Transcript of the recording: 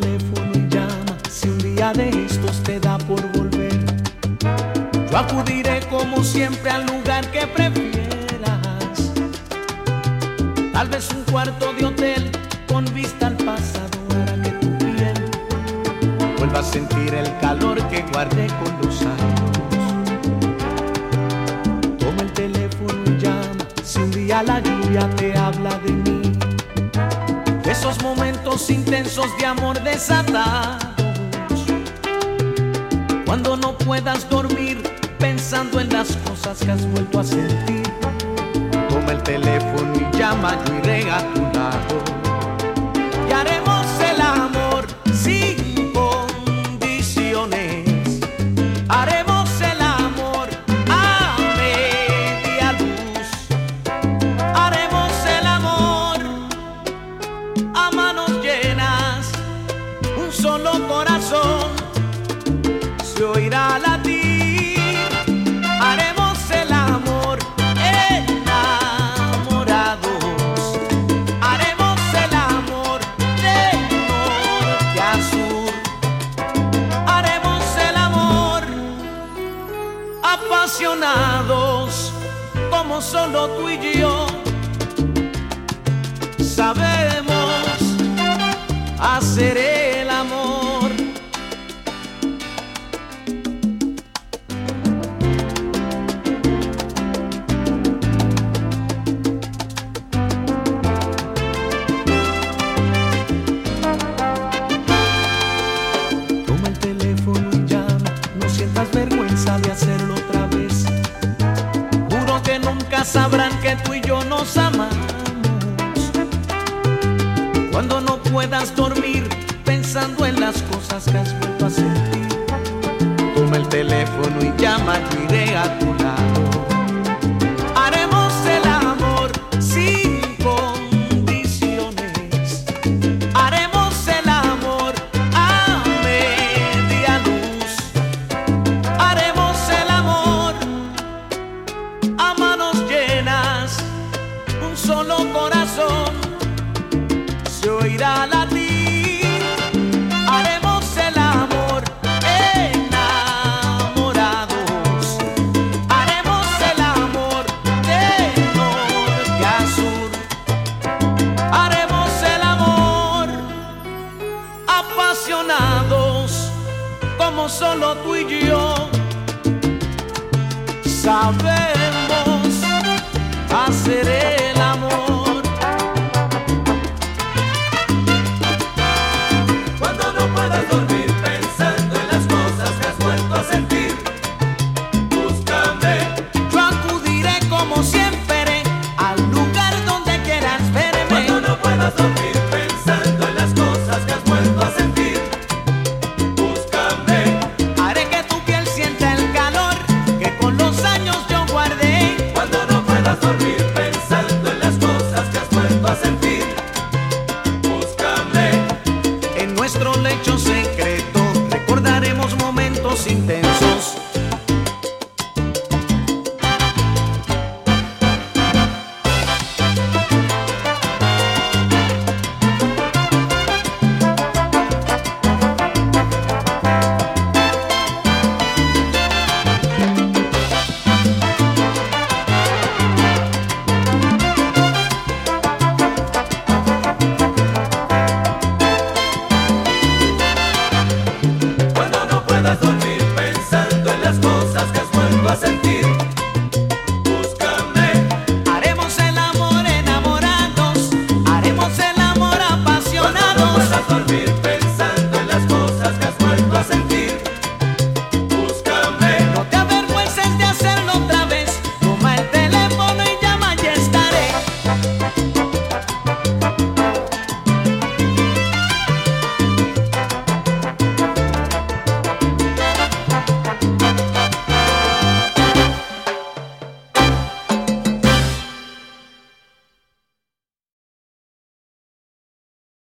teléfono y llama si un día de estos te da por volver. Yo acudiré como siempre al lugar que prefieras. Tal vez un cuarto de hotel con vista al pasado para que tu piel vuelva a sentir el calor que guardé con los años. Toma el teléfono y llama si un día la lluvia te habla de mí esos momentos intensos de amor desatados. Cuando no puedas dormir pensando en las cosas que has vuelto a sentir. Toma el teléfono y llama, yo iré a tu lado. Y haremos el amor sin condiciones. Como solo tú y yo sabrán que tú y yo nos amamos. Cuando no puedas dormir pensando en las cosas que has vuelto a sentir. Toma el teléfono y llama, a como solo tú y yo. Hacer nuestro lecho secreto. sentir.